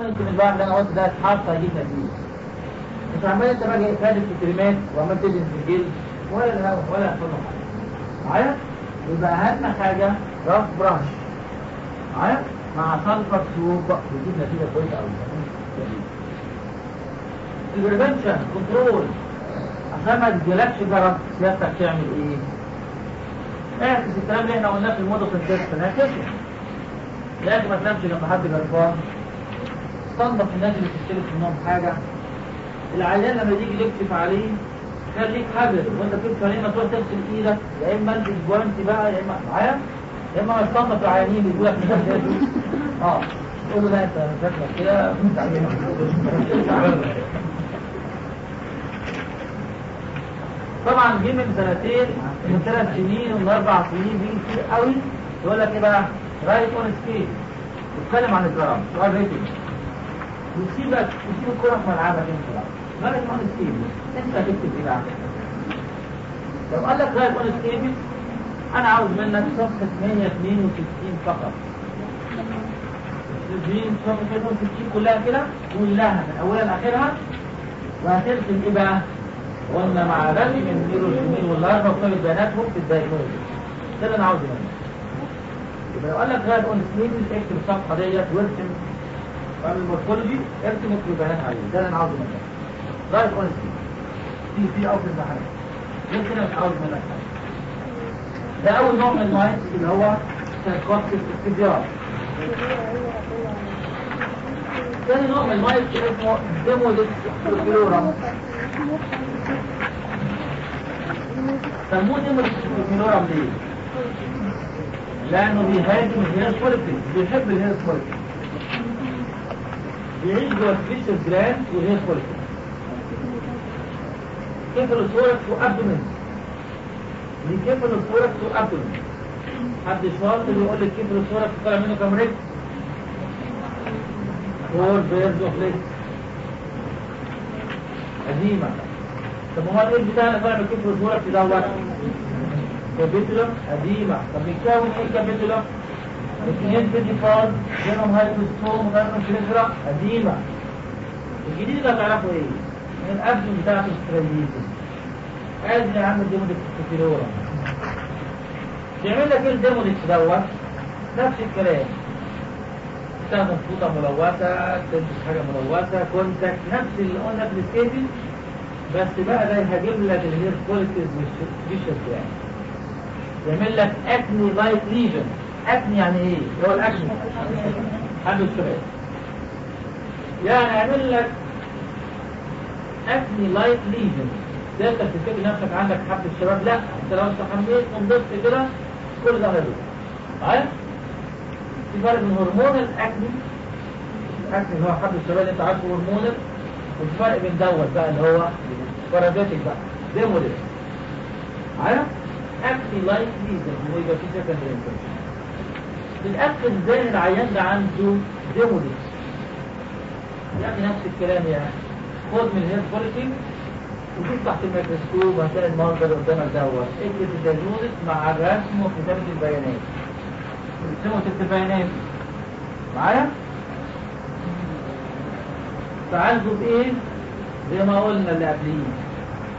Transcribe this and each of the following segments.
يمكن البعض اللي أنا قلت ده اتحط هيجيب نتيجه مش عمال انت بقى الكلمات وعمال تدهن في الجلد ولا الهوا ولا يحصل له حاجة معايا يبقى اهم حاجة راس براش. معايا مع سلفر سوب بيجيب نتيجة كويسة قوي البريفنشن كنترول عشان ما تجيلكش جرب سيادتك تعمل إيه؟ اعكس الكلام اللي إحنا قلناه في المودو كونتكست اعكسه لازم ما تنامش لما حد جربان صنف الناس اللي بتشترك النوم حاجة. العيان لما يجي يكشف عليه خليك حذر وانت بتكشف عليه ما تروح تغسل إيدك. يا إما البس جوانتي بقى يا إما معايا. يا إما ما تصنف العيانين يقول لك مش آه. تقول له لا أنت شكلك كده طبعا جه من سنتين من ثلاث سنين ومن أربع سنين بيجي كتير قوي. يقول لك إيه بقى؟ write on scabies. بيتكلم عن الجرب. سؤال writing. وتسيبك تسيب الكرة في ملعبك انت بقى. write on scabies انت هتكتب إيه بقى؟ لو قال لك write on scabies أنا عاوز منك صفحة 162 فقط. 60 صفحة 162 كلها كده؟ كلها من أولها لآخرها. وهترسم إيه بقى؟ قلنا مع رسم ال male وال female وال larva وكل بياناتهم في ال diagnosis ده اللي أنا عاوزه منك. يبقى لو قال لك write on scabies اكتب الصفحة ديت وارسم اعمل ال morphology ارسم البيانات عليه. ده اللي أنا عاوزه منك. write on scabies في في أو في الامتحانات غير كده مش عاوز منك. حاجة ده أول نوع من المايند اللي هو سايكوتيك استدراج ثاني نوع من المايند اسمه Demodex folliculorum سموه Demodex folliculorum ليه؟ لأنه بيهاجم ال hair follicle بيحب ال hair follicle بيعيش جوه ال sebaceous gland وال hair follicle cephalothorax و abdomen دي cephalothorax و abdomen حد شاطر يقول لك cephalothorax طالع منه كام رجل فور بيرز اوف ليج قديمة طب هو إيه البتاع اللي طالع من كيفالوثوركس دوت كابيتولم قديمة طب بيتكون إيه كابيتولم؟ اثنين بيديفار بينهم هايبوستوم وغيرهم كريزرا قديمة. الجديد اللي هتعرفه إيه؟ من الابدن بتاعته ستريليزم ادي يا عم الديمودكس كتيرورا يعمل لك إيه الديمودكس دوت؟ نفس الكلام. تستخدم فوطة ملوثة تلبس حاجة ملوثة contact نفس اللي قلنا في ال scabies بس بقى ده يهاجم لك ال hair follicles وال sebaceous يعني يعمل لك acne-like lesion. acne يعني إيه هو ال acne حد الشباب يعني يعمل لك acne-like lesion ده انت بتكتب نفسك عندك حب الشباب لا. أنت لو استحميت ونضفت كده كل ده هيروح معايا في فرق بين هرمون الاكني الاكني اللي هو حب الشباب اللي انت عارفه هرمونال وفي فرق بين دوت بقى اللي هو بارازيتك بقى. ديموليس معايا اكتي لايك ليزن ويبقى في سكندري انفكشن الاكل إزاي العيان ده عنده ديموليس يعني نفس الكلام يعني. خد من الهير كواليتي وشوف تحت الميكروسكوب هتلاقي المنظر قدامك دوت اكتب الدياجنوزس مع الرسم وكتابة البيانات. بتسموا ست بيانات معايا؟ تعالجوا بايه؟ زي ما قلنا اللي قبليه.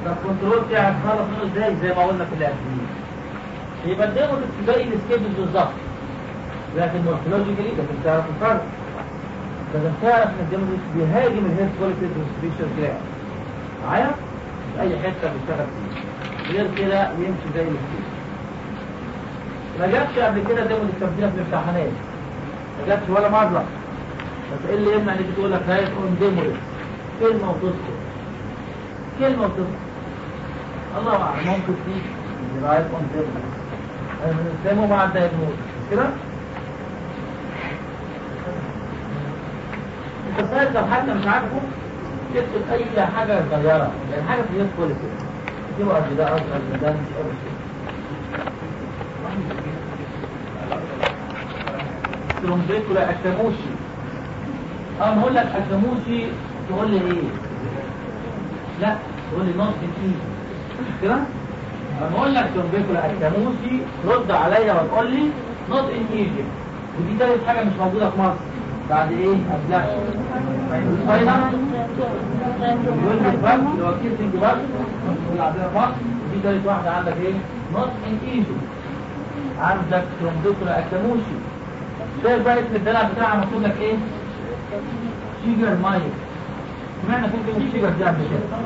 طب الكنترول بتاعك خلص منه إزاي؟ زي ما قلنا في اللي قبليه. يبقى الديمو باقي السكيدول بالظبط. لكن مورفولوجيكالي لازم تعرف الفرق لازم تعرف إن الديمو بيهاجم الهيد كواليتي والسبيشال جلاند معايا؟ في أي حتة بيشتغل فيه غير كده يمشي زي السكيدول ما جابش قبل كده ديمو التمثيل في الامتحانات. ما جابش ولا مرة. بس إيه اللي يمنع انك تقول لك رايت اون ديموريس كلمة وتذكر كلمة وتذكر الله أعلم. ممكن تيجي. رايت اون ديموريس بنستخدمه مع الدايجنوز كده؟ صاير لو حتى مش عارفه تكتب أي حاجة صغيرة. يعني حاجة في اليد كل كده. تبقى قد ده أصغر من ده مش قوي Trombicula akamushi أه بقول لك akamushi تقول لي إيه؟ لا تقول لي not in كده؟ لما أقول لك Trombicula akamushi رد عليا وتقول لي not in Egypt ودي تالت حاجة مش موجودة في مصر. بعد إيه؟ ال final يقول لك بقى اللي هو kissing bug اللي عندنا بقى دي تالت واحدة عندك إيه؟ not in Egypt عندك Trombicula akamushi شايف بقى اسم الدلع بتاعها مكتوب لك إيه؟ chigger mite سمعنا كنت chigger ده قبل كده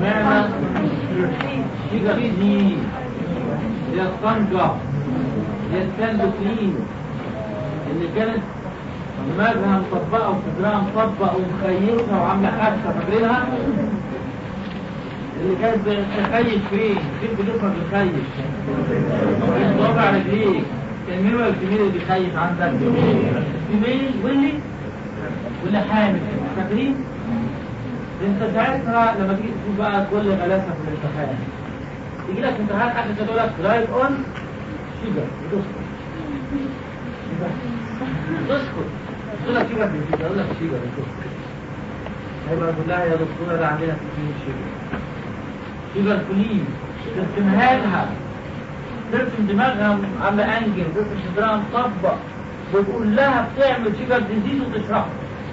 سمعنا chigger دي هي ال Tunga هي السلبوكلين اللي كانت دماغها مطبقة وصدرها مطبق ومخيشة وعاملة حادثة فاكرينها؟ اللي كانت بتخيش فين؟ فين بتخيش؟ فين صوابع رجليك؟ كان مين ولا الجميل اللي بيخيش عندك؟ الجميل واللي واللي حامل فاكرين؟ انت ساعتها لما تيجي تشوف بقى كل غلاسة في الامتحان يجي لك امتحان اخر يقول لك write on وتسكت تسكت تقول لك chigger في يقول لك chigger وتسكت هيبقى تقول لها يا دكتوره ده عندنا في chigger chigger flea ترسمها لها ترسم دماغها عامله angle ترسم صدرها مطبق وتقول لها بتعمل chigger disease وتشرحها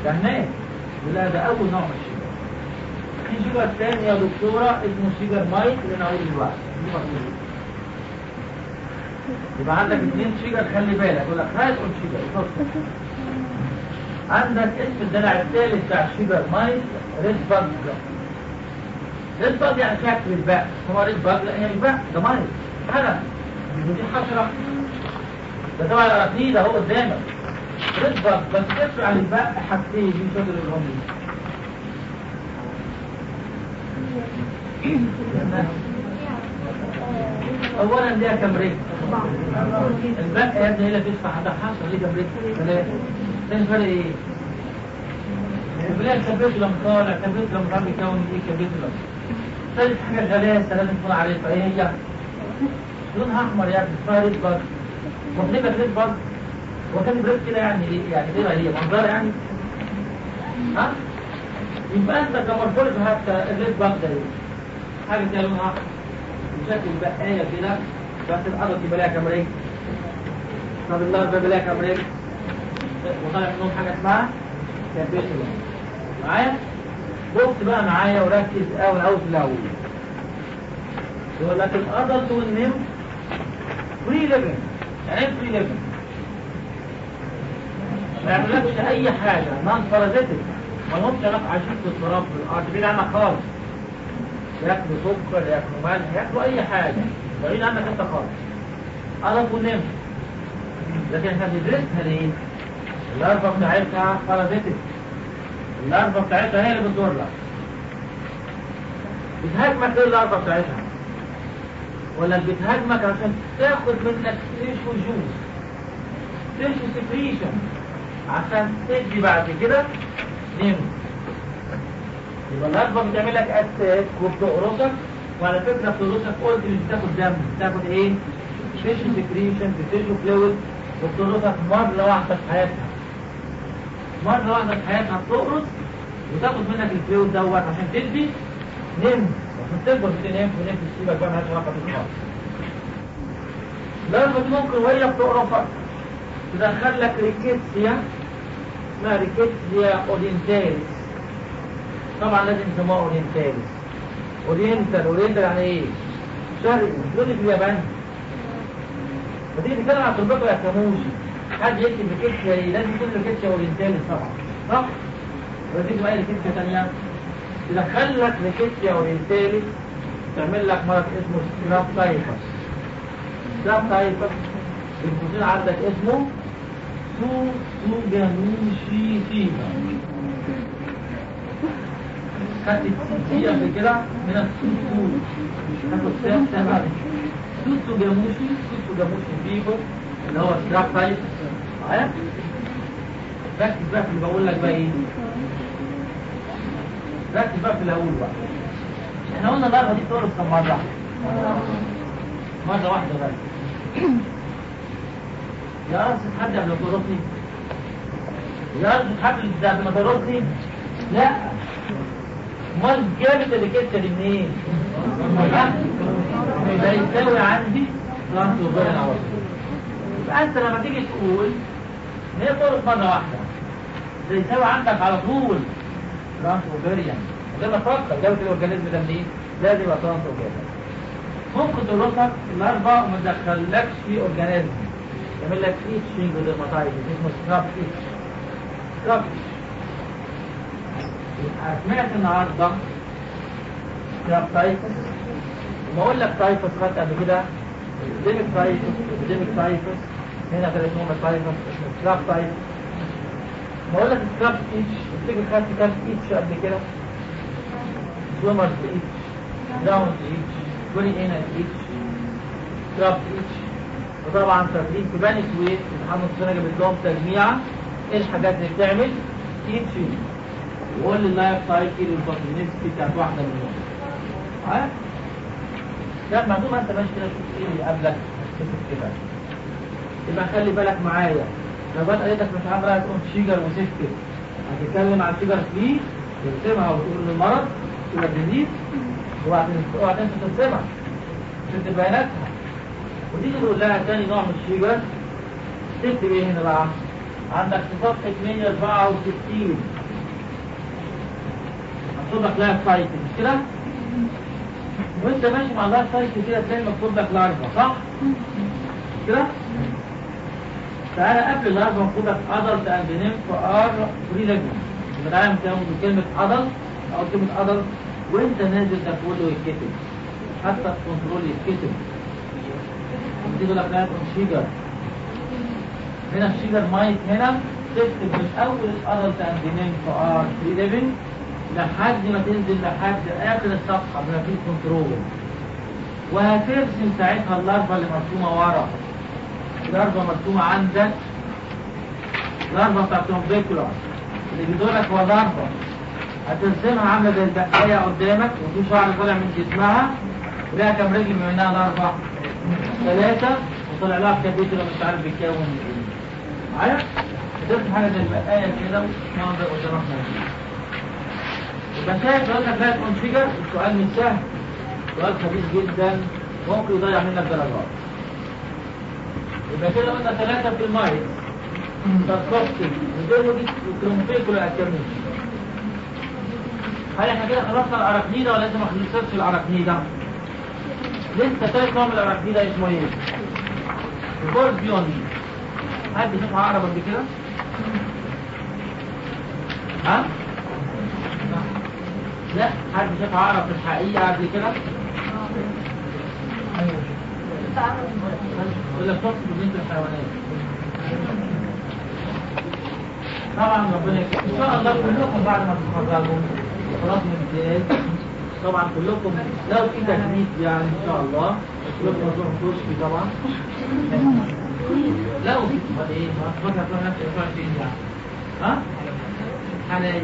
فهناك يقول لها ده اول نوع من ال chigger في شيجر تاني يا دكتورة اسمه شيجر مايك اللي أنا هقوله دلوقتي يبقى عندك اثنين شيجر خلي بالك. يقول لك اون شيجر. عندك اسم الدلع الثالث بتاع الشيجر مايك ريد باج ريد باج يعني شكل الباء. هو ريد باج لا هي الباء ده مايك حاجة ودي حشرة ده طبعا الأراضي ده هو قدامك ريد باج بس تفرق عن الباء حاجتين دي شجر الرمل اولا ليها كم رجل الباقي يا ابني هي اللي تدفع ده حصل ليه كم رجل ثلاثة ثاني فرق إيه بلاقي كابيتولم طالع كابيتولم رمي بيكون إيه كابيتولم ثالث حاجة غلاسه لازم تكون عارفها إيه هي؟ لونها أحمر يا ابني اسمها ريد باج مطلبه ريد باج وكان بريد كده يعني إيه يعني إيه هي منظرة يعني. ها؟ يبقى أنت كمرفولوجي حتى الريد باج ده. حاجة كده لونها أحمر. بشكل بقاية كده بس الأرض يبقى لها كام رجل طب النار بيبقى لها كام رجل وطالع منهم حاجة اسمها capitulum معايا؟ بص بقى معايا وركز قوي قوي في الأول. يقول لك ال adult وال nymph free living يعني إيه free living؟ ما يعملكش أي حاجة. non parasitic ما لهمش علاقة عايشين في التراب في الأرض. بعيد عنك خالص. ياكلوا سكر ياكلوا ملح ياكلوا أي حاجة. بعيد عنك أنت خالص. قرب ونم لكن إحنا بندرسها ليه؟ الاربة بتاعتها بارازيتك الاربة بتاعتها هي اللي بتدور لك. بتهاجمك إيه الاربة بتاعتها؟ ولا بتهاجمك عشان تاخد منك تيشو جوز تيشو سكريشن عشان تدي بعد كده نمو يبقى الأكبر بتعمل لك أساس وبتقرصك وعلى فكرة بتقرصك قلت مش بتاخد دم بتاخد إيه؟ تيشو سكريشن تيشو فلويد وبتقرصك مرة واحدة في حياتها. مرة واحدة في حياتها بتقرص وتاخد منك الفلويد دوت عشان تدي نم عشان تكبر بتنام ونم تسيبك بقى مالهاش علاقة خالص لازم ممكن وهي بتقرصك. تدخل لك Rickettsia اسمها Rickettsia orientalis طبعا لازم يسموها orientalis oriental oriental يعني إيه؟ شرقي دول في اليابان. فتيجي تتكلم عن ال Trombicula akamushi حد يكتب إيه لازم يكون Rickettsia orientalis طبعا. صح؟ تيجي بقى Rickettsia ثانية تدخل لك Rickettsia orientalis تعمل لك مرض اسمه scrub typhus scrub typhus الفصيل عندك اسمه tsutsugamushi fever خدت دي قبل كده من السوسو tsutsugamushi tsutsugamushi fever اللي هو scrub typhus. معايا؟ ركز بقى في اللي بقول لك بقى إيه؟ ركز بقى في الأول بقى. إحنا قلنا الضربه دي بتقرص كم مرة مرة واحدة بس يا رب حد قبل ما تقرصني يا رب حد قبل ما تقرصني لا. امال جابت الكتة دي منين؟ يبقى يساوي عندي بلانت وبين عوض يبقى انت لما تيجي تقول هي طرق مرة واحدة زي يساوي عندك على طول ترانس اوفيريان من غير ما تفكر جابت الأورجانيزم ده منين؟ لازم يبقى ترانس اوفيريان ممكن تربطك الأربع وما تدخلكش في أورجانيزم. يعمل لك ايتشنج وديرماتايتس اسمه سكراب ايتش سكراب يبقى سمعت النهارده سكراب تايفس وما أقول لك تايفس خدت قبل كده؟ epidemic typhus epidemic typhus هنا ثلاث نوع typhus اسمه scrub typhus ما أقول لك scrub itch تفتكر خدت كام itch قبل كده؟ swimmer's itch ground itch كوني هنا itch scrub itch. وطبعا فاكرين في بني سويف محمد سنة جابت لهم تجميعة. إيه الحاجات اللي بتعمل؟ itching وقول ال life cycle وال pathogenesis بتاعت واحدة منهم ها؟ لا معلومة أنت ماشي كده تشوف إيه اللي قبلك. كده. يبقى خلي بالك معايا. لو قالت لك مش عامله تقول chigger وسيفتي هتتكلم عن chigger فيه ترسمها وتقول له المرض تبقى جديد اوعى تنسى ترسمها تكتب بياناتها. وتيجي تقول لها تاني نوع من ال chigger تكتب إيه هنا بقى؟ عندك في صفحة 164 لك life cycle مش كده؟ وانت ماشي مع ال life cycle كده تلاقي مكتوب لك larva صح؟ كده؟ تعالى قبل ال larva مكتوب لك adult and nymph are free living يبقى تعالى مكتوب كلمة adult أو كلمة adult وانت نازل ده يتكتب حتى ال control يتكتب تيجي لك ال chigger هنا ال chigger mite هنا تكتب من أول ال adult and nymph are free living لحد ما تنزل لحد آخر الصفحة بما فيه control وهترسم ساعتها ال larva اللي مرسومة ورا. ال larva مرسومة عندك. ال larva بتاعت ال Trombicula اللي بيدورك هو ال larva هترسمها عاملة زي البقايه قدامك. وفي شعر طالع من جسمها. ولها كام رجل من منها larva ثلاثة. وطلع لها كابيتولا مش عارف بيتكون من إيه. معايا؟ هترسم حاجة زي البقايه كده. ومنظر قدامك لو انك لا كونفيجر السؤال مش سهل سؤال خبيث جدا. ممكن يضيع منك درجات. يبقى كده قلنا ثلاثة في المايك تاسكوبتي ودولوجي وكرومفيكولا اكترميشن هل إحنا كده خلصنا الأراكنيدا ولا لسه ما خلصتش الأراكنيدا؟ لسه ثالث نوع من الأراكنيدا اسمه إيه؟ البورد بيوني. حد شاف عقرب قبل كده؟ ها؟ لا حد شاف عقرب في الحقيقة قبل كده؟ لك فصل بنت الحيوانات. طبعا ربنا إن شاء الله كلكم بعد ما تتخرجوا خلاص من امتياز طبعا كلكم لو في تكليف يعني إن شاء الله. كلكم هتروحوا كشفي طبعا. وفي امال إيه؟ ما تفكر نفسك 25 يعني ها؟ حنان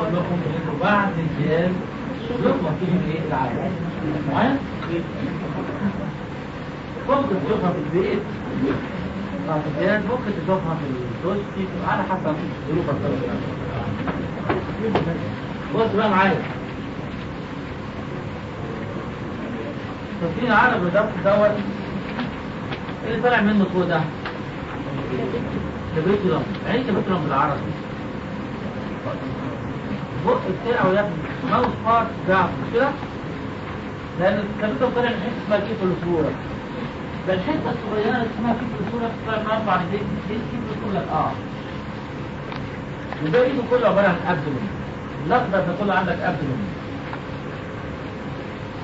كلكم بعد الامتياز كلكم هتيجوا إيه العالم معايا ممكن تشوفها في البيت ممكن تشوفها في الكشك على حسب ظروفك بص بقى معايا فاكرين عرب الضبط دوت اللي طالع منه فوق ده؟ كبريتولم يعني كبريتولم بالعربي؟ بق بتاعه يا ابني. ماوس بارت بتاعه مش كده؟ لأن الكبريتولم طالع من حتة اسمها كيفالوسورا ده الحته الصغيره اللي اسمها cephalothorax بتطلع من أربع رجلين. دي cephalothorax آه. وده كله عبارة عن abdomen. الأخضر ده كله عندك abdomen.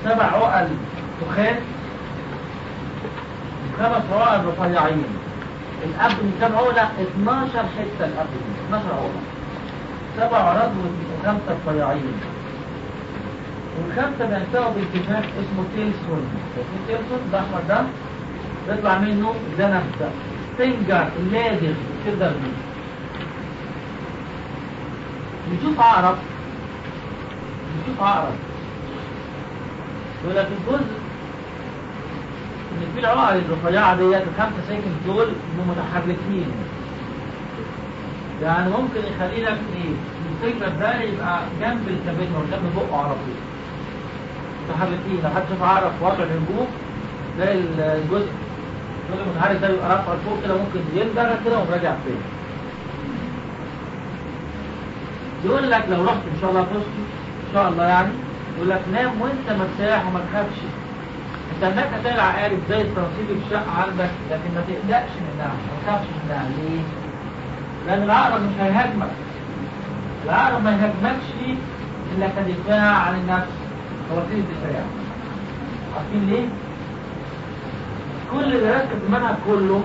سبع عقل تخان وخمس عقل رفيعين. ال abdomen كام عقلة؟ 12 حتة ال abdomen 12 عقلة. سبع عرض وخمسه رفيعين والخمسه بينتهوا بانتفاخ اسمه تيلسون. تيلسون؟ ده أحمر ده؟ بيطلع منه ده. فينجر اللازم تقدر بيه نشوف عقرب. نشوف عقرب. يقول لك الجزء في العقر الرفيعه ديت الخمسة ساكن دول متحركين. يعني ممكن يخلي لك إيه الفكرة ده يبقى جنب الكابيتر جنب بقه على طول متحركين. لو حد شاف عقرب في وضع الهجوم تلاقي الجزء الجزء المتحرك ده بيبقى رافع لفوق كده ممكن يندرج كده ومراجع فين. يقول لك لو رحت إن شاء الله فزت إن شاء الله يعني يقول لك نام وأنت مرتاح وما تخافش. انت هناك هتلاقي العقارب زي التنصيب في الشقه عندك لكن ما تقلقش منها ما تخافش منها. ليه؟ لأن العقرب مش هيهاجمك. العقرب ما يهاجمكش الا كدفاع عن النفس. وسيله الدفاع عارفين ليه؟ كل في المنهج كله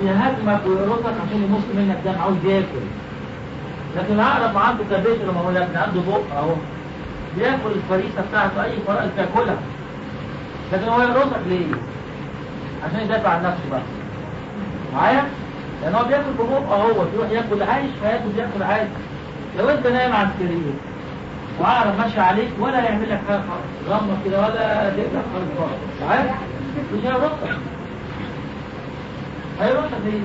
بيهاجمك ويرقصك عشان يمص منك. دم عاوز ياكل لكن العقرب عنده كبيت لما هو لكن عنده بق أهو بياكل الفريسة بتاعته أي فرائس بياكلها. لكن هو يرقصك ليه؟ عشان يدافع عن نفسه بس معايا؟ لأن هو بياكل ببقه أهو يروح ياكل عايش حياته بياكل عادي لو أنت نايم على السرير وعقرب ماشي عليك ولا هيعمل لك حاجة غمض كده ولا تقدر خالص عارف؟ مش هيرقصك هيرقصك ليه؟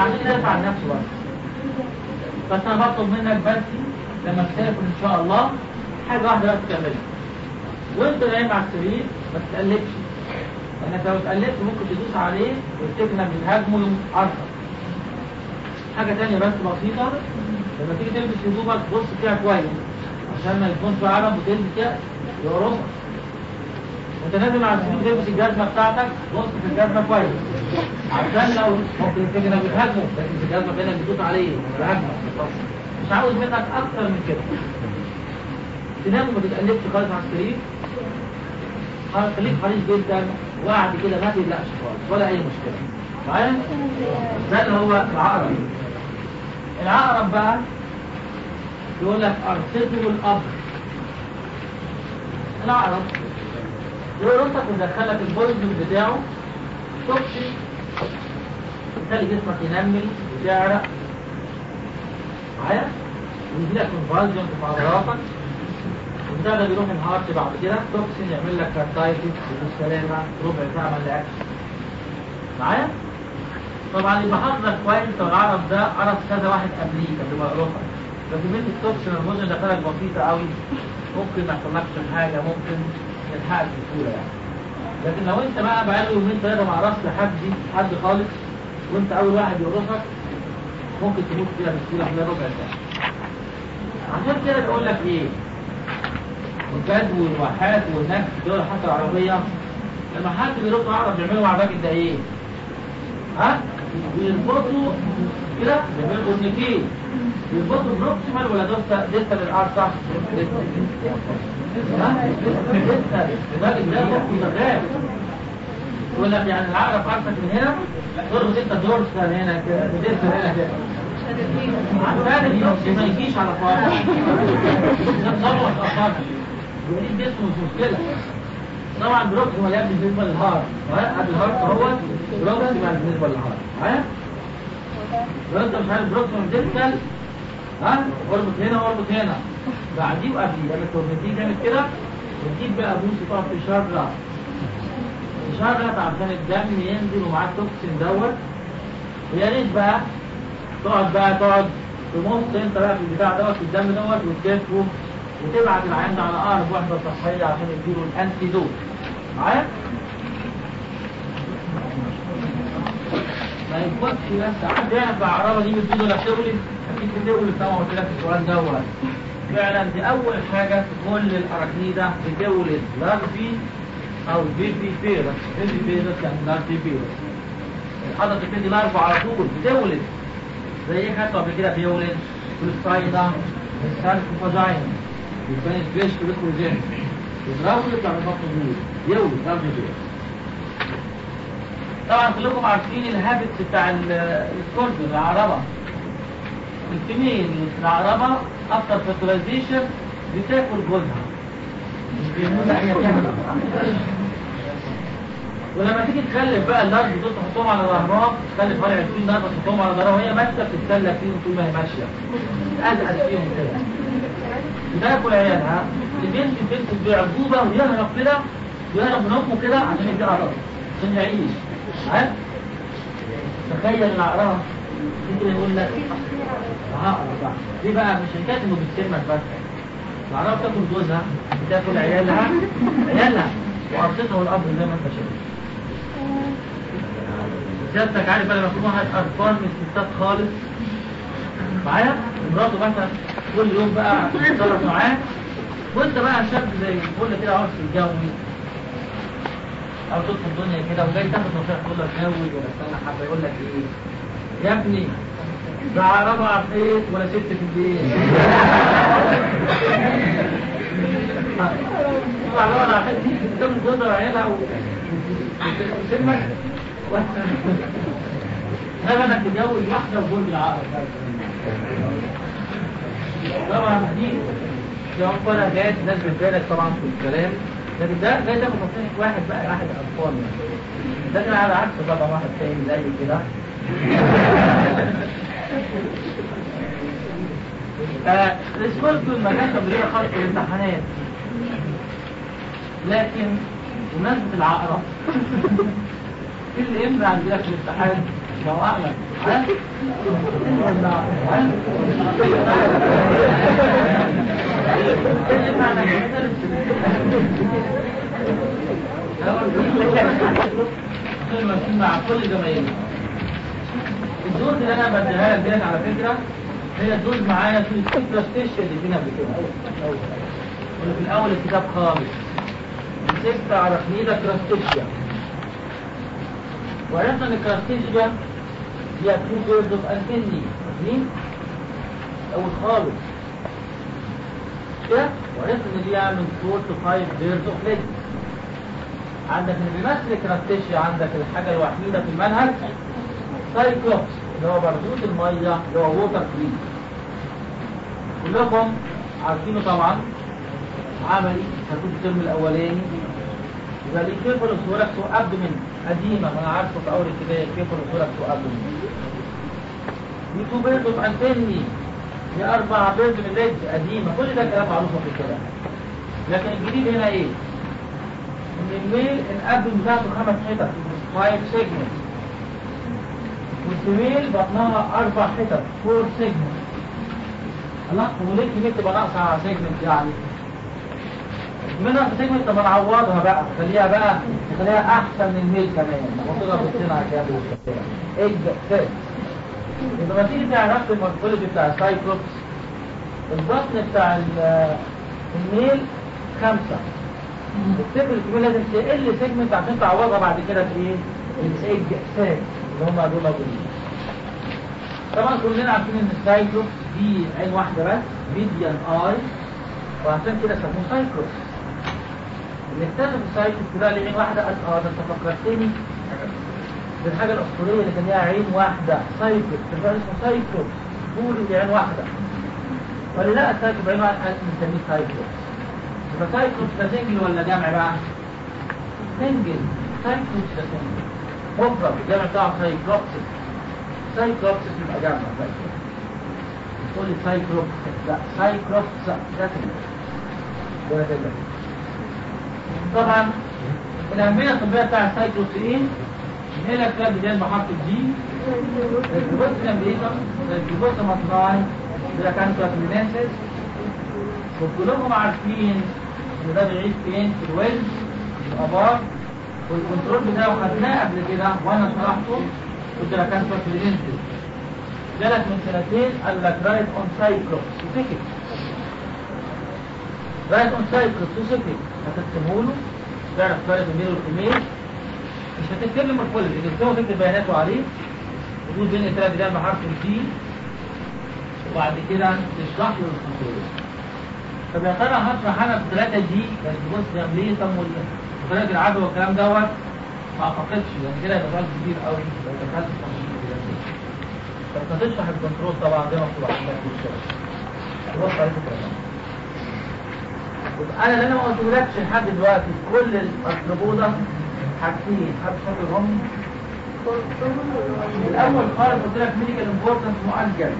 عشان يدافع عن نفسه بس بس أنا بطلب منك بس لما تسافر إن شاء الله حاجة واحدة بس تعملها وأنت نايم على السرير ما تتقلبش. لانك لو اتقلبت ممكن تدوس عليه ويفتكر انك بتهاجمه يوم حاجة تانية بس بسيطة لما تيجي تلبس هدومك بص فيها كويس عشان ما يكونش عرب وتلبس كده يقرصك وانت نازل على السرير تلبس الجزمة بتاعتك بص في الجزمة كويس. عشان لو ممكن انك بتهاجمه لكن في الجزمة بينك بتدوس عليه مش عاوز منك أكتر من كده. تنام وما تتقلبش خالص على السرير. خليك حريص جدا وقعد كده ما تقلقش خالص ولا أي مشكلة. معايا ده اللي هو العقرب. العقرب بقى يقول لك ارصده الامر العقرب. يقرصك ويدخلك البويزن بتاعه توكسين يخلي جسمك ينمل وتعرق معايا؟ ويجي لك convulsion في عضلاتك وده ده بيروح ال heart بعد كده toxin يعمل لك carditis بالسلامة ربع ساعة ما لقاكش معايا؟ طبعا يبقى حظك كويس لو العقرب ده قرص كذا واحد قبليه قبل ما يقرصك لكن بنت ال toxin الموجة دخلك بسيطة قوي. ممكن ما يحصلكش حاجة ممكن تلحقك بسهولة يعني. لكن لو انت بقى بقاله يومين ثلاثة ما عرفتش حد حد خالص وانت أول واحد يقرصك ممكن تموت كده بسهولة خلال ربع ساعة. عشان كده بيقول لك إيه؟ والجد والواحات والنكس دول حتى العربية لما حد بيرد عرب بيعملوا مع الراجل ده إيه؟ ها؟ بيربطوا كده بيعملوا اذنكين بيربطوا بروكسيمال ولا دوستا ديستا للار صح؟ ها؟ distal الراجل ده مخه شغال يقول لك يعني العقرب قارصك من هنا تربط انت dorsal هنا كده و distal هنا كده عشان ما يجيش على ده تصور خطر وليه جسمه مش مشكلة. طبعا proximal يعني بالنسبة لل heart قبل ال heart هو proximal بالنسبة لل heart ها؟ لو انت مش عارف proximal distal ها؟ اربط هنا واربط هنا. بعديه وقبليه. لما ال tourniquet تعمل كده وتجيب بقى موس تقعد تشرط تشرط عشان الدم ينزل ومعاه ال toxin دوت. ويا ريت بقى تقعد بقى تقعد تمص انت بقى في البتاع دوت في الدم دوت وتلفه وتبعت العيان ده على اقرب وحدة صحية عشان يديله ال antidote معايا؟ ما يكونش بس حد يعرف العربه دي بتديله ولا تولد أكيد بتولد طبعا قلت لك السؤال دوت. فعلا دي أول حاجة في كل الاراكنيده بتولد لارفي أو بيبي فيروس بيبي فيروس يعني لارفي فيروس الحضرة بتبتدي لارفا على طول بتولد زي إيه قبل كده بيولد فلسطاينة السالف فاجاين يبقى بيدخل يطلع من بطن طبعا كلكم عارفين ال habits بتاع ال scorpion العقربة ال female العقربة after fertilization بتاكل جوزها. ولما تيجي تخلف بقى الناس دول تحطهم على ظهرها تخلف فرع 20 ناس تحطهم على ظهرها وهي ماشيه بتتسلى فيهم طول ما هي ماشية. تقلقل فيهم كده. بتاكل عيالها البنت البنت بعجوبه ويهرب كده ويهرب من أمه كده عشان يديها رضا عشان يعيش. عارف تخيل العقرب ممكن يقول لك بقى دي بقى مش حكايه انه بتسمك بس. العقرب تاكل جوزها بتاكل عيالها. عيالها. وقرصتها والاب زي ما أنت شايف. سيادتك عارف بقى لما يكون واحد قرفان من الستات خالص معايا؟ مراته مثلا كل يوم بقى تتصرف معاه. وانت بقى شاب زي الفل كده عاوز تتجوز أو تدخل الدنيا كده وجاي تاخد نصيحة تقول لك جوز ولا استنى حبه يقول لك إيه؟ يا ابني ده ربع حيط ولا ست في البيت طبعا لو أنا دي قدام الجوزه وعيالها وسمك لا بدك تتجوز واحدة وجول بالعقل طبعا دي أفضل جايز ناس بتبالغ طبعا في الكلام لكن ده جاي تاخد نصيحة واحد بقى واحد أطفال يعني لكن على عكس طبعا واحد تاني زي كده الأسبوع كل ما كان تمرين خالص الامتحانات لكن بمناسبة العقرب إيه اللي يمنع عندنا في الامتحان اللي يمنع مع كل زمايلي الدوز اللي أنا بديها لك ديت على فكره هي الدوز معايا في الكراستيشن اللي فينا قبل كده في الأول الكتاب خالص مسكت على خليده كراستيشيا وعرفنا ان ال Crustacea هي two pairs of antennae مين؟ اول خالص. كده وعرفنا ان دي من 4 to 5 pairs of leg عندك بيمثل ال Crustacea عندك الحاجة الوحيدة في المنهج Cyclops اللي هو برغوث المية اللي هو water flea كلكم عارفينه طبعا عملي هتكون الترم الأولاني. يبقى ليه cephalothorax و abdomen قديمة؟ وأنا عارفه في أول ابتدائي دي two pair of antennae دي أربع pair من legs قديمة. كل ده كلام معروف في كده لكن الجديد هنا إيه؟ إن ال male ال abdomen بتاعته خمس حتت. five segments وال female بطنها أربع حتت. four segment الله وليه كمية تبقى ناقصة على segment يعني. منها segment طب نعوضها بقى خليها بقى نخليها أحسن من ال male كمان. وتقدر تصنع كده. ايج فيت يبقى لما تيجي تعرف ال morphology بتاع ال Cyclops البطن بتاع ال male خمسة. التبل الكبير لازم تقل segment عشان تعوضها بعد كده في إيه؟ الايج فيت اللي هم دول موجودين. طبعا كلنا عارفين إن ال Cyclops دي عين واحدة بس median eye وعشان كده سموه Cyclops. اللي اكتشف ال Cyclops ده ليه عين واحدة قال آه ده أنت فكرتني. بالحاجة الأسطورية اللي كان ليها عين واحدة Cyclops ده اسمه Cyclops طول اللي عين واحدة. ولا لا ال Cyclops عين واحدة قال نسميه Cyclops يبقى Cyclops ده single ولا جمع بقى؟ single. Cyclops ده single. مفرد الجمع بتاعه Cyclopses سايكلوبسس يبقى جمع. تقول لي سايكلوبس لا سايكلوبس ده كده ده كده طبعا. الأهمية الطبية بتاع السايكلوبس إيه؟ هنا كده بداية بحرف الجي الجلوبوس أمريكا الجلوبوس مطناي ده كان كلاسمينيسيس وكلهم عارفين إن ده بيعيش فين؟ في الويلز في الآبار. والكنترول بتاعه خدناه قبل كده وأنا شرحته كنت كان فاكرينتي جالك من سنتين قال لك رأيت اون سايكلوبس وسكت رأيت اون سايكلوبس وسكت هتكتبه له تعرف فرق الميل والفيميل مش هتكتب له مورفولوجي تكتبه تكتب بياناته عليه وتقول بين الثلاث بداية بحرف الجي وبعد كده تشرح له الكنترول طب يا ترى هشرح أنا بثلاثة جي بس بص يا مليتم وطريقة العدوى والكلام دوت. ما أعتقدش لأن كده هيبقى كبير قوي لو دخلت في تفاصيل كده طب هتشرح الكنترول طبعا زي ما في الشغل بص على فكرة أنا اللي أنا ما قلتلكش لحد دلوقتي. كل الارتبوطة حاجتين حد فاكرهم الأول خالص قلت لك ميديكال امبورتنس مؤجل.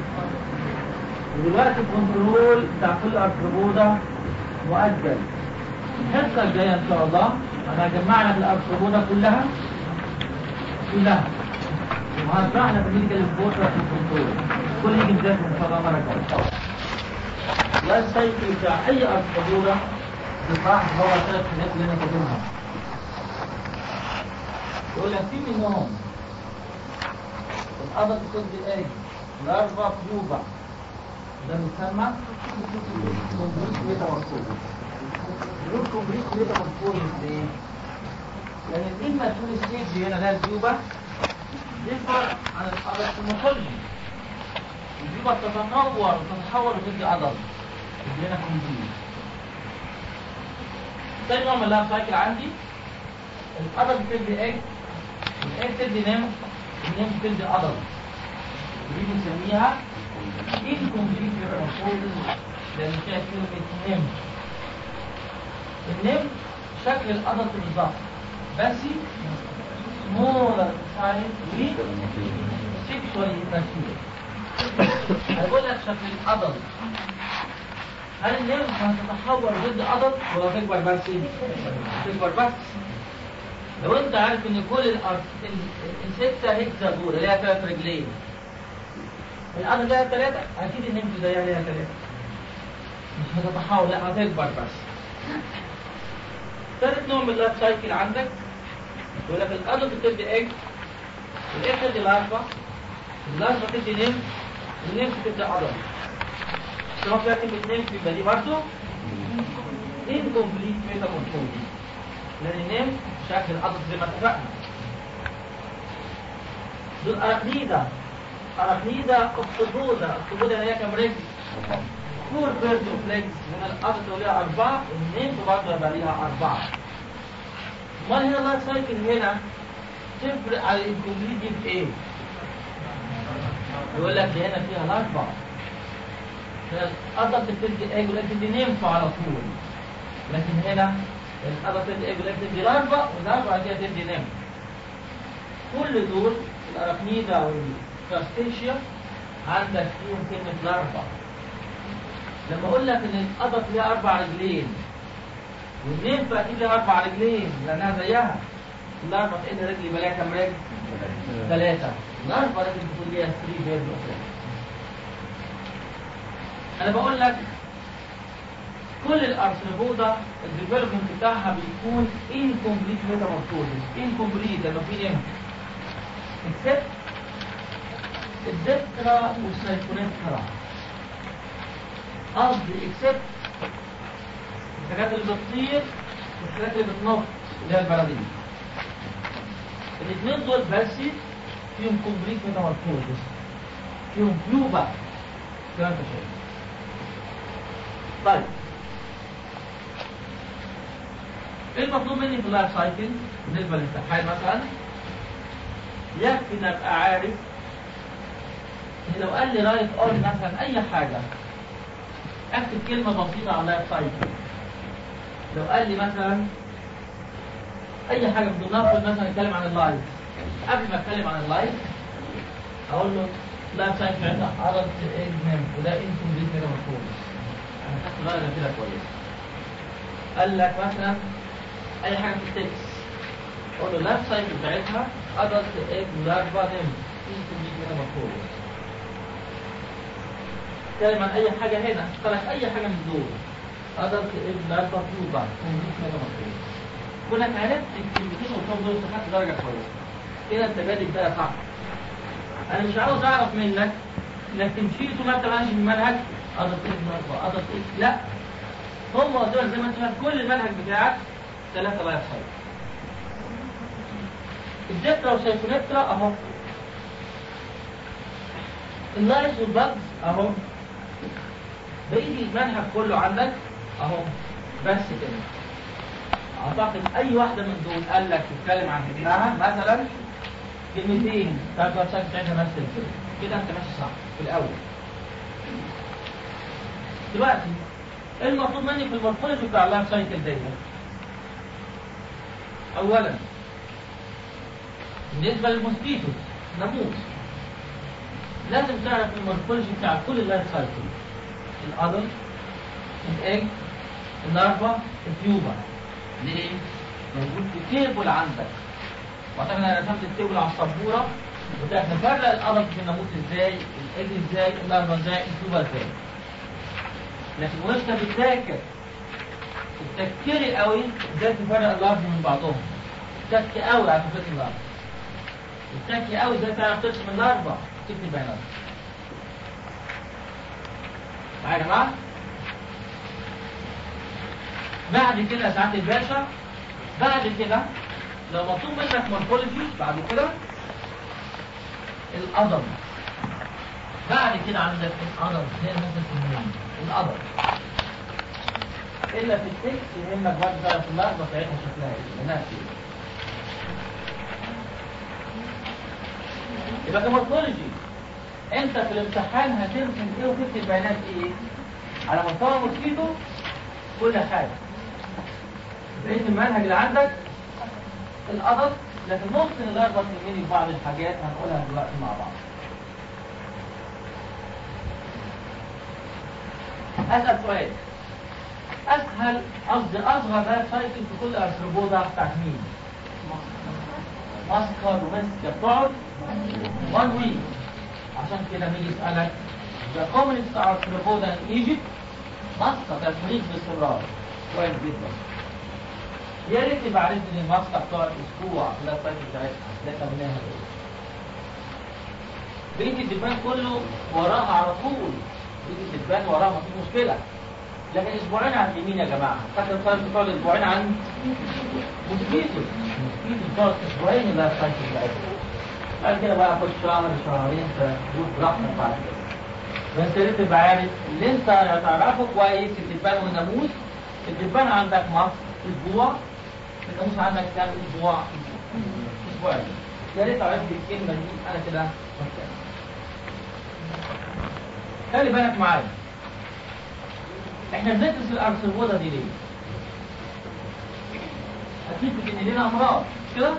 ودلوقتي ال control بتاع كل Arthropoda مؤجل. الحصة الجاية إن شاء الله أنا هجمع لك ال Arthropoda كلها. كلها. وهشرح لك ال medical importance ال control كل يجي بداية ان شاء الله مرة جاية لا بتاع أي Arthropoda بصراحة هو ثلاث حاجات اللي أنا كاتبها يقول لك في منهم. ال adult تدي egg larva pupa ده بيسمى complete metamorphosis بنقول complete metamorphosis ليه؟ لأن ال immature stage هنا ده ال pupa يكبر عن ال adult المخرج ال pupa تتنور وتتحول وتدي adult هنا complete تاني نوع من ال life cycle عندي ال adult بتدي egg ال egg تدي nymph ال nymph تدي adult دي بنسميها incomplete metamorphosis لأن فيها كلمة nymph ال nymph شكل ال adult بالظبط بس smaller size و sexually immature هقول لك شكل ال adult هل ال nymph هتتحول ضد adult ولا تكبر بس؟ تكبر بس. لو أنت عارف إن كل hexa دول اللي هي ثلاث رجلين. ال adult لها ثلاثة أكيد ال nymph زيها لها ثلاثة مش هتتحول لا هتكبر بس. ثالث نوع من ال life cycle عندك. يقول لك ال adult بتدي egg. ال egg تدي larva. ال larva تدي nymph. وال nymph تدي adult طالما فيها كلمة nymph يبقى دي برضه incomplete metamorphosis لأن ال nymph شكل ال adult زي ما اتفقنا دول Arachnida Arachnida octopoda octopoda هي كام رجل؟ four pair legs من ال adult ليها أربعة ال nymph برضه يبقى ليها أربعة أمال هنا ال life cycle هنا تفرق على ال incomplete دي إيه؟ يقول لك هنا فيها الأربعة يقول لك دي نيمفا على طول. لكن هنا يقول لك تدي الأربعة والأربعة دي تدي نيمفا كل دول الأراكنيدا والكاستيشيا عندك فيهم كلمة لارفا لما أقول لك إن القطط ليها أربع رجلين والنمفة أكيد ليها أربع رجلين لأنها زيها. ال larva تقل رجل يبقى ليها كام رجل؟ ثلاثة. ال larva لازم تكون ليها 3 pair أنا بقول لك كل ال arthropoda ال development بتاعها بيكون incomplete metamorphosis incomplete لما في nymph except ال Diptera وال Siphonaptera قصدي except الحاجات اللي بتطير والحاجات اللي بتنط اللي هي البلدية. الاثنين دول بس فيهم complete metamorphosis فيهم بلوبا كلام شيء طيب. إيه المطلوب مني في ال life cycle بالنسبة للامتحان مثلا يكفي إن أبقى عارف لو قال لي write on مثلا أي حاجة أكتب كلمة بسيطة على اللايف سايكل لو قال لي مثلا أي حاجة بدون نفرض مثلا أتكلم عن اللايف قبل ما أتكلم عن اللايف أقول له لايف سايكل عندنا عرض اجنم وده أنتم دي كده مفهوم. أنا خدت بالي كده كويس. قال لك مثلا أي حاجة في التكست أقول له اللايف سايكل بتاعتها ادلت ايج لارفا نم أنتم دي كده مفهوم. اتكلم عن أي حاجة هنا اختلف أي حاجة من دول. adult egg larva pupa complete كده مفهوم. كونك عرفت الكلمتين قدام دول خدت درجة كويسة. كده انت بدايه صح أنا مش عاوز أعرف منك انك تمشي ما انت ماشي بالمنهج adult egg larva adult egg لا. هم دول زي ما أنت فاهم كل المنهج بتاعك ثلاثة life cycle ال Diptera وال Siphonaptera أهو. اللايس والبجز أهو. بقية المنهج كله عندك أهو. بس كده. أعتقد أي واحدة من دول قال لك تتكلم عن ابنها مثلا كلمتين. بتاعت الواتساب بتاعتها نفس الكلمة كده أنت ماشي صح في الأول. دلوقتي. إيه المطلوب مني في المورفولوجي بتاع اللايف سايكل ديت اولا بالنسبة لل mosquitoes ناموس. لازم تعرف ال morphology بتاع كل اللايف سايكل الادلت الايج اللارفا التيوبا. ليه؟ موجود في table عندك. وأعتقد أنا رسمت ال table على السبورة. وده نفرق ال adult في الناموس إزاي الايج إزاي ال larva إزاي ال pupa إزاي. لكن وانت بتذاكر التفكيري قوي إزاي تفرق اللارفا من بعضهم. تفكي قوي على فكرة اللارفا الذكي قوي إزاي تعرف ترسم الاربع تكتب البيانات معايا يا جماعة بعد كده يا سعاده الباشا. بعد كده لو مطلوب منك مورفولوجي بعد كده القدم بعد كده عندك القدم زي ما أنت القدم إلا في التكس يهمك بعد تعرف اللحظه بتاعتها شكلها إيه؟ لانها يبقى كمورفولوجي أنت في الامتحان هترسم إيه وتكتب بيانات إيه؟ على مستوى موسكيتو كل حاجة. بقية المنهج اللي عندك القدر لكن ممكن نلخبط مني في بعض الحاجات هنقولها دلوقتي مع بعض. اسال سؤال اسهل قصدي أصغر life cycle في كل arthropoda بتاعت مين؟ Musca و Musca بتقعد 1 week عشان كده بيجي يسالك the commonest arthropoda in Egypt. Musca domestica باستمرار. كويس جدا. يا ريت يبقى عرفت ان ال Musca بتقعد أسبوع في ال life cycle بتاعتها ده سميناها إيه؟ بيت الدبان كله وراها على طول. بيت الدبان وراها مفيش مشكلة. لكن أسبوعين عن مين يا جماعة؟ فاكر الطالب بتقعد أسبوعين عن موسكيتو موسكيتو بتقعد أسبوعين سايكل بتاعتها بعد كده بقى خد شهر شهرين تدوس براحتك بعد كده بس يا ريت تبقى عارف اللي انت هتعرفه كويس. الدبان والناموس الدبان عندك مصر أسبوع. الناموس عندك كام؟ أسبوع؟ أسبوعين. يا ريت عرفت الكلمة دي. أنا كده مرتاح خلي بالك معايا إحنا بندرس ال arthropoda دي ليه؟ أكيد إن لنا أمراض مش كده؟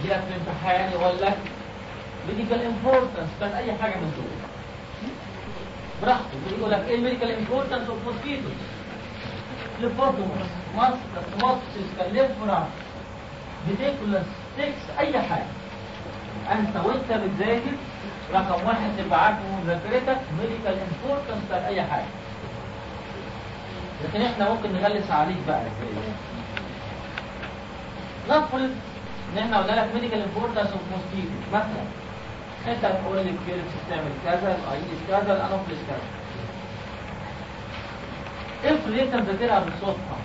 يجي لك في الامتحان يقول لك medical importance كان أي حاجة من دول براحته يقول لك إيه ال medical importance of mosquitoes Phlebotomus Musca Calliphora Pediculus ticks أي حاجة أنت وإنت بتذاكر رقم واحد تبقى عارفه من ذاكرتك medical importance بتاعت أي حاجة. لكن إحنا ممكن نغلس عليك بقى. نفرض إن إحنا قلنا لك medical importance of mosquito مثلا أنت بتقول لي ال Culex بتعمل كذا ال Aedes كذا الانوفلس كذا. افرض أنت مذاكرها بالصدفة.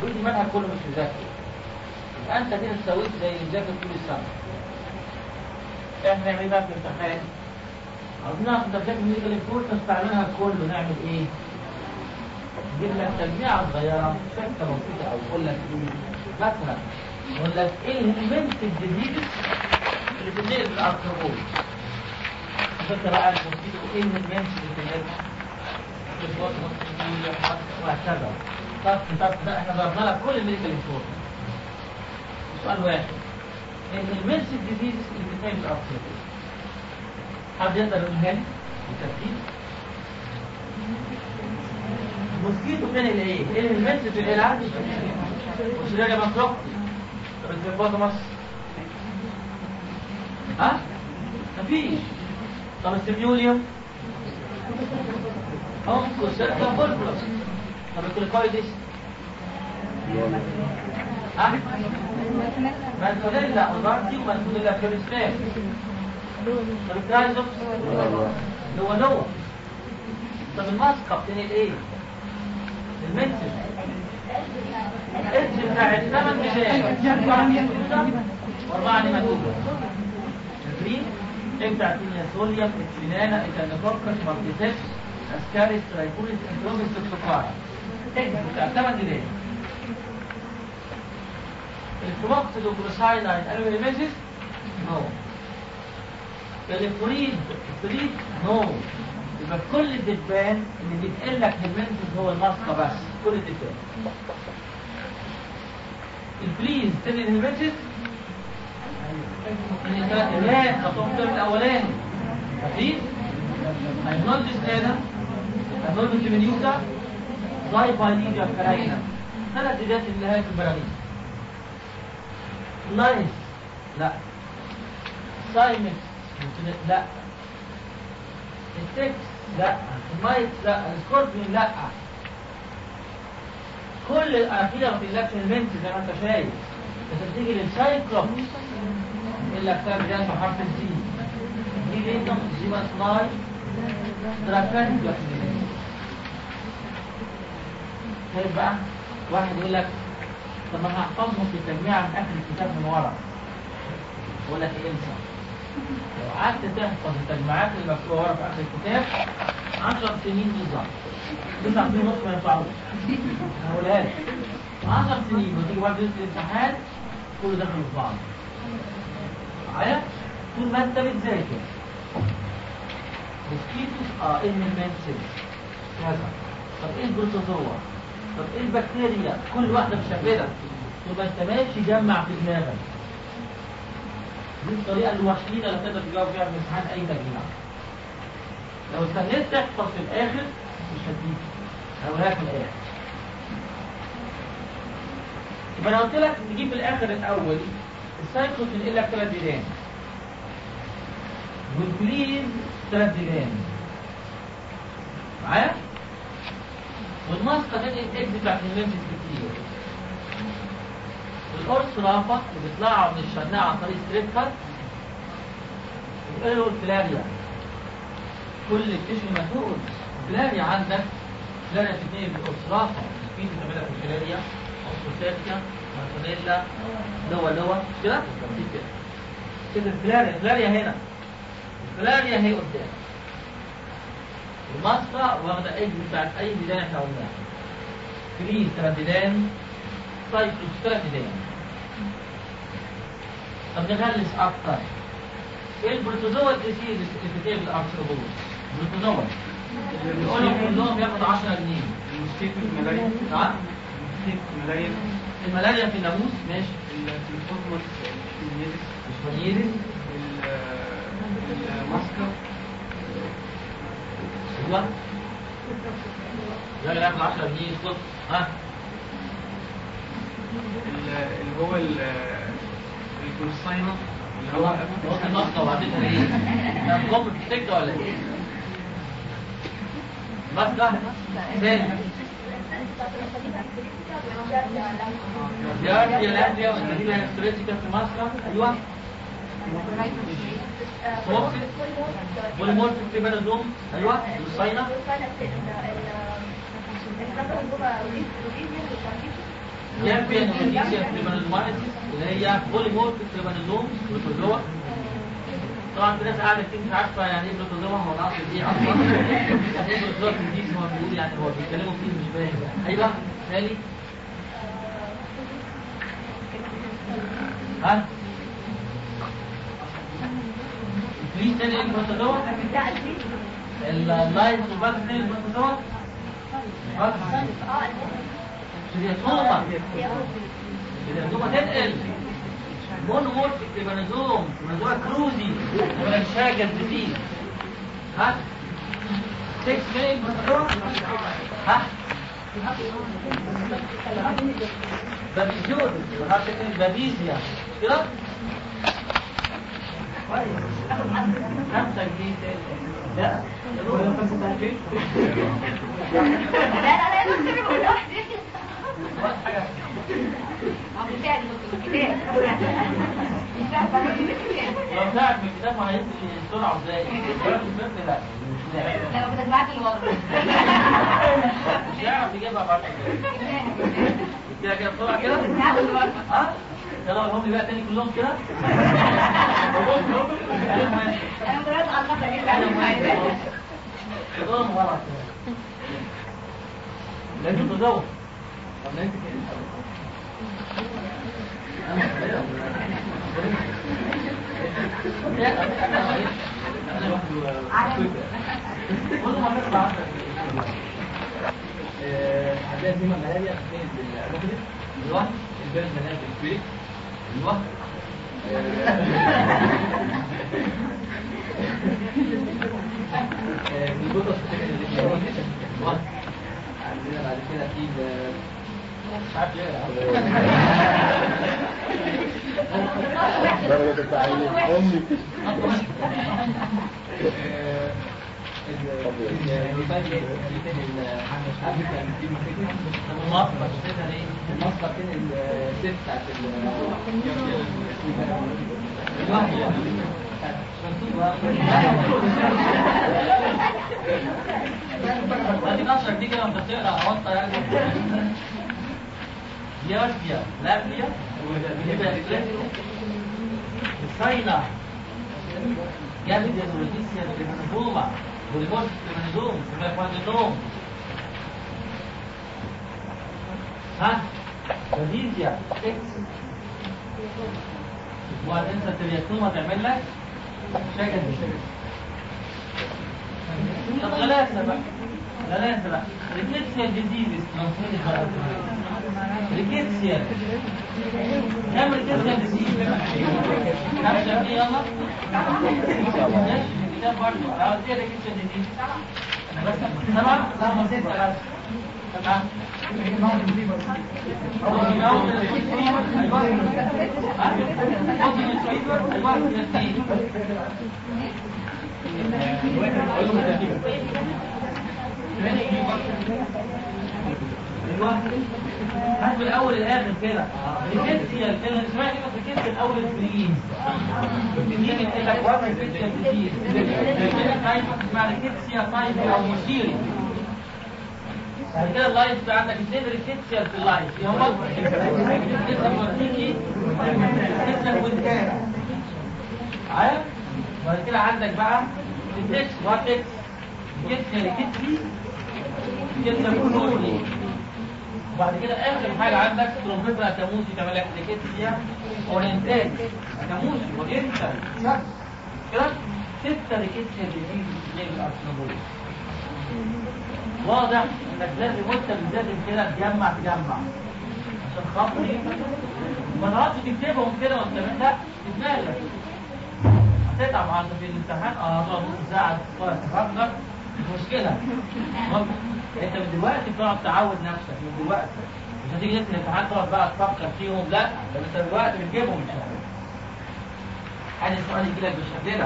قول لي المنهج كله مش مذاكر. أنت كده سويت زي مذاكر طول السنة. إحنا بقى في نعرف انت بتذاكر ميديكال امبورتنس بتاع المنهج كله نعمل إيه؟ نجيب لك تجميعة صغيرة شكه بسيطه أو يقول لك إيه؟ مثلا يقول لك إيه الهيمنت الديزيز اللي بتنقل بالارثروبول فكرة بقى ال mosquito إيه ال helminth اللي بتنقلها وهكذا. طب طب إحنا ضربنا لك كل ال medical information سؤال واحد. ال helminth ال diseases اللي بتنقل بال arthropod حد يقدر يقولها لي بالترتيب mosquito بتنقل إيه؟ إيه ال helminth بتنقلها؟ مش راجع مطلق طب الزرباطة مصر. ها؟ مفيش. طب السيميوليوم أنكو سيركا بولبلس طب الكليكويدس ها؟ مانتوليلا أوزارتي ومانتوليلا كريستان طب الكرايزوبس هو نوع طب الماسكة بتنقل إيه؟ المنسل الاسم بتاع الثمن مشاهد واربعة نماتوجة تدريب ابدع تينيا سوليا اكسينانا اكالنفوكس ماركيسيبس اسكاريس ترايكوليس انتروبيس توكسوفارا بتاع الثمن جنيه الفلوكس دوكروسايناين الويميزيس نو الفريد الفريد نو يبقى كل الدبان اللي بيتقل لك هيمنتس هو الماسكه بس كل الدبان. البليز تاني الهيمنتس لا خطوهم من الأولاني. مفيش هينولدس هنا هينولدس من يوتا زي بايليجا كراينا ثلاث ديدات اللي هي في البراغيث لايس لا. سايمكس لا. التكس لا. المايت لا. السكوربيون لا. كل ما تقلقش المنت زي ما انت شايف. بس تيجي للسايكلوبس يقول لك كتاب بداية بحرف الزي دي ليتم زيما سلاي دراكان طيب بقى واحد يقول لك طب أنا هحفظهم في التجميع من اخر الكتاب من ورا. يقول لك انسى لو قعدت تحفظ التجميعات اللي مكتوبة ورا في اخر الكتاب 10 سنين بالظبط تسع سنين ونص ما ينفعوش. هقولها لك. 10 سنين وتيجي بعد ليله الامتحان كله داخل في بعض. معايا؟ طول ما أنت بتذاكر. مosquitoes آه إيه المنسل كذا. طب إيه البروتوزوا طب إيه البكتيريا؟ كل واحدة طول ما أنت ماشي جمع في دماغك. دي الطريقة الوحيدة اللي تقدر تجاوب فيها في امتحان أي تجميع. لو استنيت تحفظ في الآخر مش هتيجي هقولها في الآخر. يبقى أنا قلت لك نجيب في الآخر الأول السايكلوس بنقل لك ثلاث ديدان والبليز ثلاث ديدان معايا؟ تنقل الاكس بتاعت الممفيس كتير القرص رافع اللي بيطلعوا من الشناعة عن طريق ستريت كات يقولوا الفلاريا كل التشو مسؤول فلاريا عندك فلاريا تتنقل بالقرص رافع في بتعملها في الفلاريا مارتونيلا لوا لوا؟ في كده كده الفلاريا الفلاريا هنا. الفلاريا هي قدام. الماسكة واخدة ايج بتاعت اي ديدان إحنا قلناها كريز ثلاث ديدان سايكلوس ثلاث ديدان طب نغلس أكتر إيه البروتوزوا الديسيز اللي بتتعب الارثروبولوس البروتوزوا يقولوا كلهم ياخد 10 جنيه المستيك الملايين نعم الملايين الملاريا في الناموس ماشي الفورموس النيرس الشمانيرس الماسكر أيوه ده اللي ياخد 10 جنيه اسكت ها؟ اللي هو الجلوساينا اللي هو الماسكة وبعدين إيه؟ ده نظام السكة ولا إيه؟ ماسكة ثاني يا يا لاتيا والمدينة الاستراتيجية في ماسكة أيوه. بوليمورفيك تيبانوزوم أيوه الصينة يامبيا نوميديسيا تيبانوزومانيسيس اللي هي بوليمورفيك تيبانوزوم بروتوزوا طبعا في ناس قاعدة كتير مش عارفة يعني إيه بروتوزوا هو الاصل إيه أصلا؟ يعني إيه بروتوزوا كتير هو بيقول يعني هو بيتكلموا كتير مش فاهم. أيوه ثاني ها؟ تاني إيه البروتوزوا اللايت وباك Trypanosoma Trypanosoma cruzi. ولا Chagas disease ها؟ 6 مين ها؟ Babesiosis Babesia كده خمسة جنيه تاني لا هو خمسة جنيه لو ساعد من الكتاب ما هيمشي السرعة إزاي؟ ولا في الفيلم لا مش هيعرف يجيبها بعد كده كده بسرعة كده ها؟ يلا هم بقى تاني كلهم كده كلهم ورا كده لازم تزوج طب ما انت عندنا زي ملاريا فين بالروكلت أيوه البيرن ملاريا بالكويك أيوه البوتس أيوه عندنا بعد كده في مش عارف درجة التعليم. أمي. دي كده انت بتقرا اوطى يعني ديارتيا لابليا الصينة جابت الروتيسيا المنظومة والجوز المنظوم المنظوم ها روديزيا إكس وهتنسى الترياكوما تعمل لك شكل طب غلاسة بقى غلاسة بقى rickettsia diseases rickettsia كم rickettsia disease كم شافني يلا الكتاب برضه عاوز إيه rickettsia disease بس تمام لا بسيط بس تمام هات من الأول الآخر كده. الكيسيا اللي سمعت كده في الكيسيا الأول الفريز تقول لك وضع الكيسيا كتير اسمها الكيسيا طيب أو مشيري بعد كده اللايف بقى عندك اثنين ريكيتشر في اللايف. يا هم الكيسيا بورتيكي الكيسيا كوينتانا عارف؟ بعد كده عندك بقى الديكس واتكس كيسيا ريكيتسي وبعد كده آخر حاجة عندك ترومبيترا كاموسي تعمل لك ريكيتسيا أورينتال. كاموسي أورينتال. كده ستة ريكيتسيا ديزيز زي الارسنبول واضح إنك لازم وانت بتذاكر كده تجمع تجمع. عشان خاطري ما تقعدش تكتبهم كده وانت لا تتمالك هتتعب عند في الامتحان. آه هتقعد نص ساعه مشكلة. انت من دلوقتي بتقعد تعود نفسك من دلوقتي. مش هتيجي ليله الامتحان تقعد بقى تفكر فيهم لا ده انت دلوقتي بتجيبهم الله. عايز السؤال يجي لك بالشكل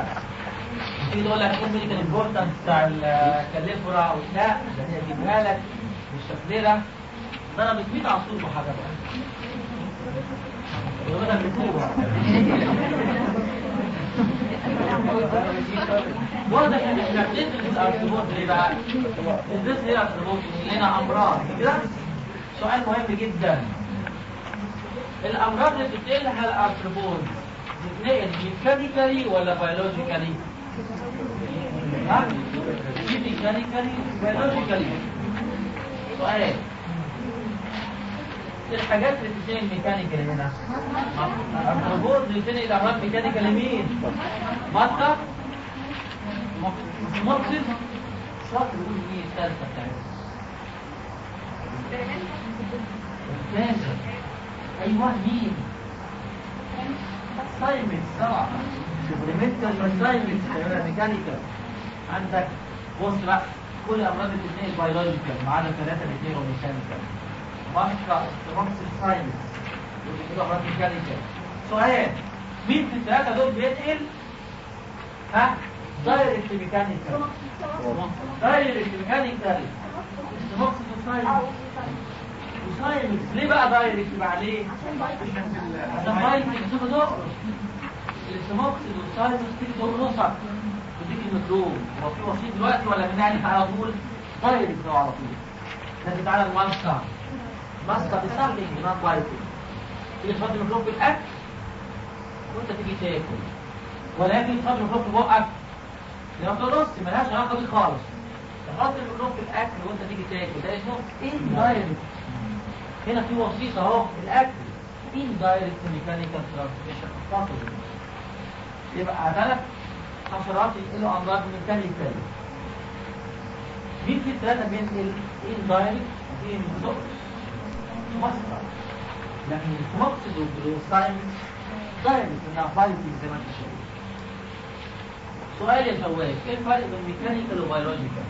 تيجي تقول لك إيه ال medical importance بتاع ال Calliphora أو لا ده هي اجيبها لك بالشكل ده ضربت 100 عصفور بحجر ضربتها بالكوره واضح إن إحنا بندرس ال arthropods ليه بقى؟ بندرس ليه ال arthropods؟ لنا أمراض كده؟ سؤال مهم جدا الأمراض اللي بتنقلها ال arthropods بتتنقل mechanically ولا biologically؟ mechanically biologically سؤال الحاجات اللي بتتنقل mechanically هنا. الارتباط اللي بتنقل امراض ميكانيكالي مين؟ مصدر مقصد شاطر يقول إيه الثالثه بتاعتها أيوه مين؟ سايمنت طبعا بريمنتال سايمنت ميكانيكال. عندك بص بقى كل امراض الاثنين بيولوجيكال ما عدا ثلاثة الاثنين مقصد سايمنت ودي امراض ميكانيكال سؤال مين في الثلاثه دول بينقل ها دايركت ميكانيكال دايركت ميكانيكال استموكسيد وسايمكس وسايمكس ليه بقى دايركت بقى ليه؟ عشان فايتنج تيجي تقرص الاستموكسيد والسايمكس تيجي تقرصك وتيجي مكروه هو في وسيط دلوقتي ولا بنعرف على طول direct على طول لازم تعالى ال Musca Musca بسامبنج not biting تيجي تحط الميكروب في الاكل وانت تيجي تاكل ولكن تحط الميكروب في بقك لما ترص ملهاش علاقه بيه خالص تحط الميكروب في الاكل وانت تيجي تاكل ده اسمه indirect هنا في وسيط اهو الاكل indirect mechanical transmission يبقى ثلاث حشرات ينقلوا امراض ميكانيكال مين في الثلاثه بينقل اندايركت وفي مصر مصر لكن المقصد والساينس دايركت انها فايتنج زي ما انت شايف سؤال يا شواك إيه الفرق بين ميكانيكال وبيولوجيكال؟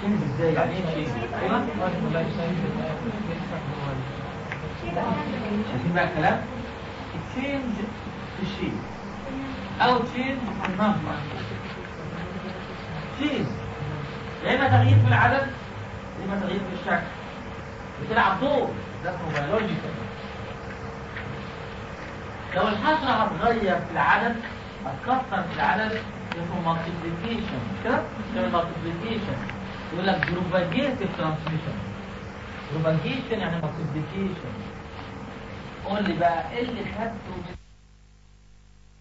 شيلز إزاي يعني إيه شيلز؟ أيوه شايفين بقى الكلام؟ change في ال shape أو change في ال number change يا اما تغيير في العدد؟ يا اما تغيير في الشكل. بتلعب دور. ده اسمه biological لو الحشرة هتغير في العدد هتكتر في العدد اسمه multiplication. كده؟ اسمه multiplication. يقول لك propagative transmission. Propagation يعني multiplication. قول لي بقى إيه اللي خدته